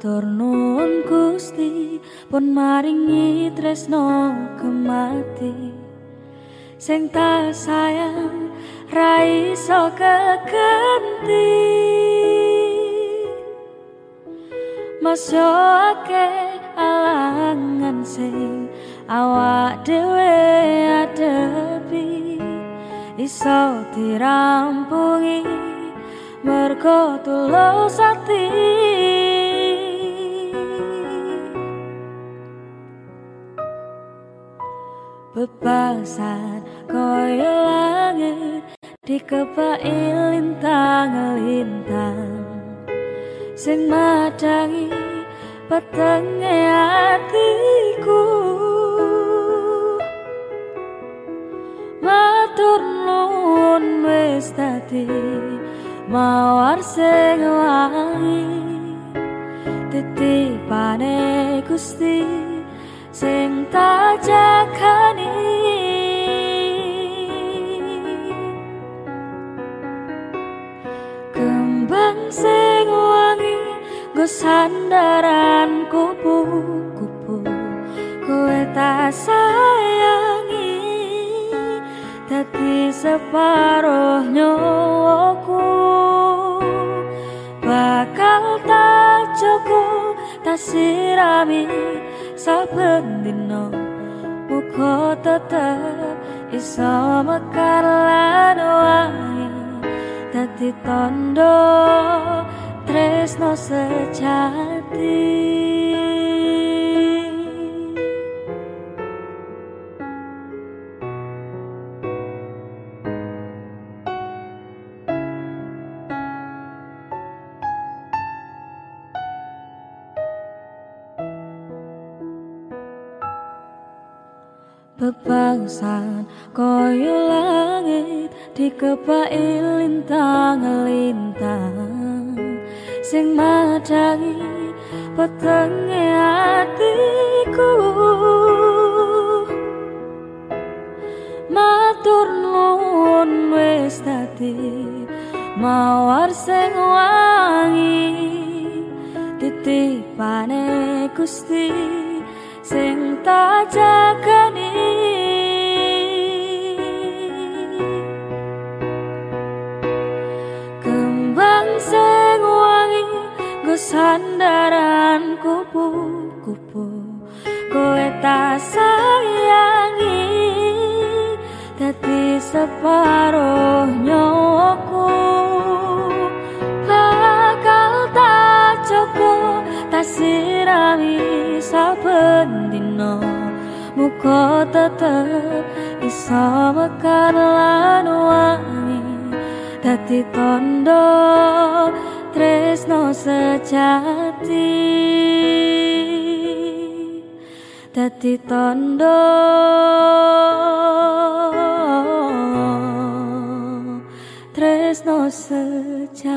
Matur nuwun Gusti. Pun maringi tresno kemati. Sing tak sayang ra iso kegenti Masyo ake alangan sing awak dhewe adepi. Iso dirampungi mergo tulus ati bebasan koyo langit dikepai lintang-lintang sing madangi petenge atiku. Matur nuwun wis dadi mawar sing wangi. Titipane Gusti sing tak jakani. Kembang sing wangi go sandaran kupu-kupu kowe tak sayangi. Dadi separuh nyawaku bakal tak cukup tak sirami saben dino muga tetep iso mekar lan wangi. Dadi tondo tresno sejati Bebangsan koyo langit dikepai lintang-lintang. Sing madangi petenge atiku. Matur nuwun wis dadi mawar sing wangi. Titipane Gusti sing tak jagani sandaran kupu-kupu kowe tak sayangi. Dadi separuh nyawaku bakal tak cukup tak sirami saben dino muka tetep iso mekar lan wangi. Dadi tondo tresno sejati. Dadi tondo. Tresno sejati